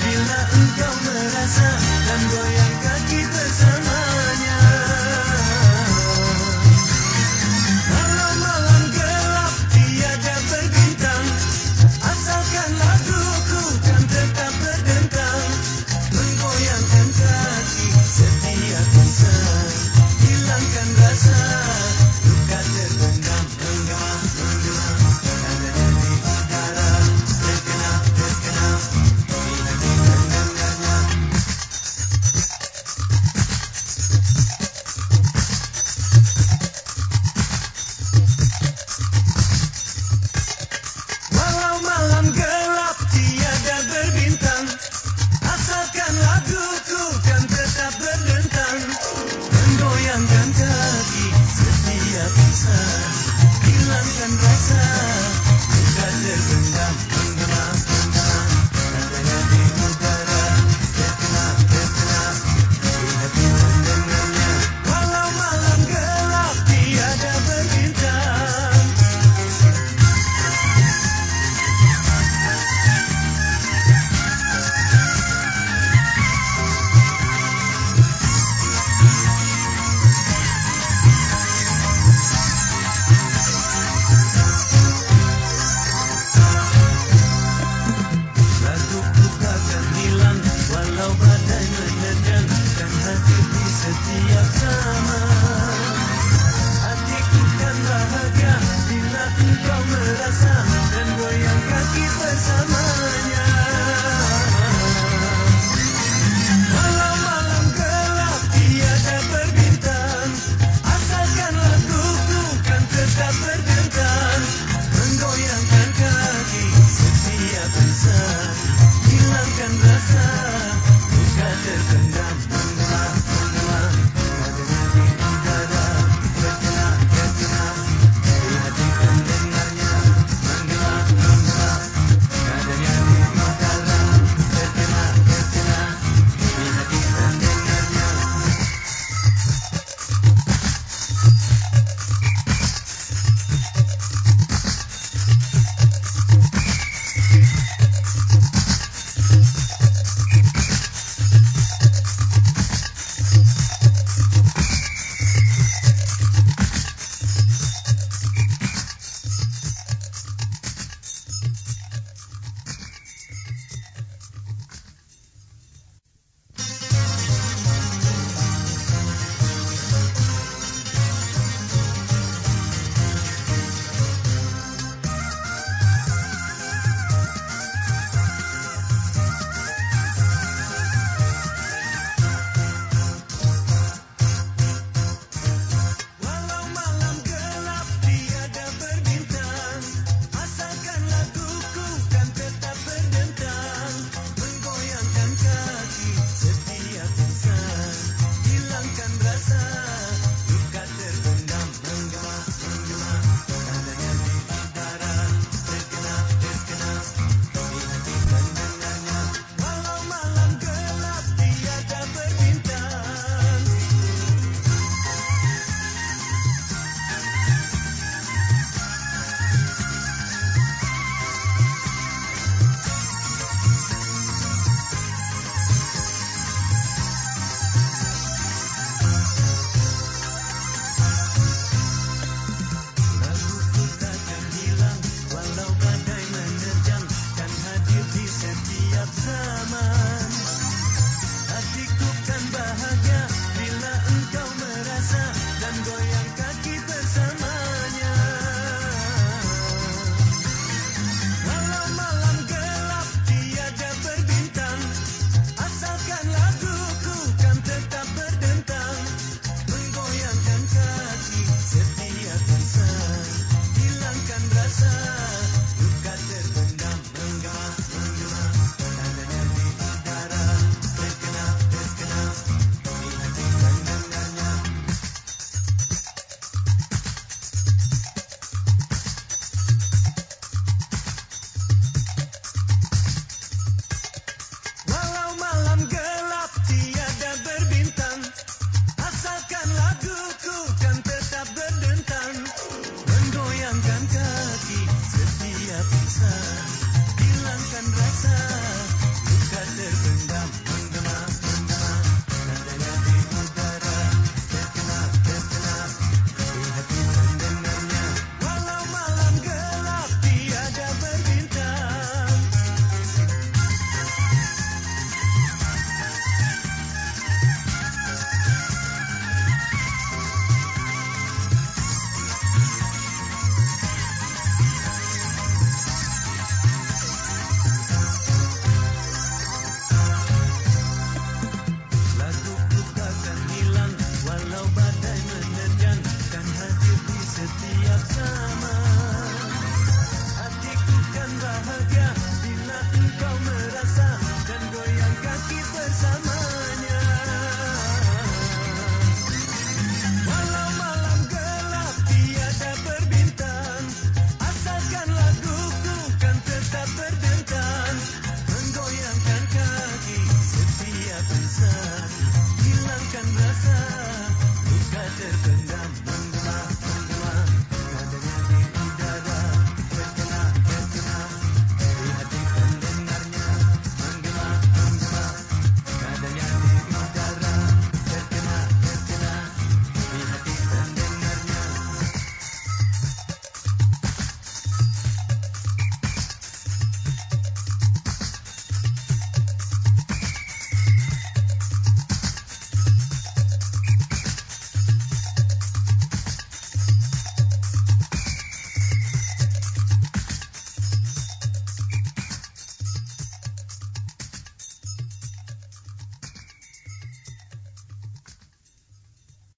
Bila engkau merasa dan goyang kaki bersama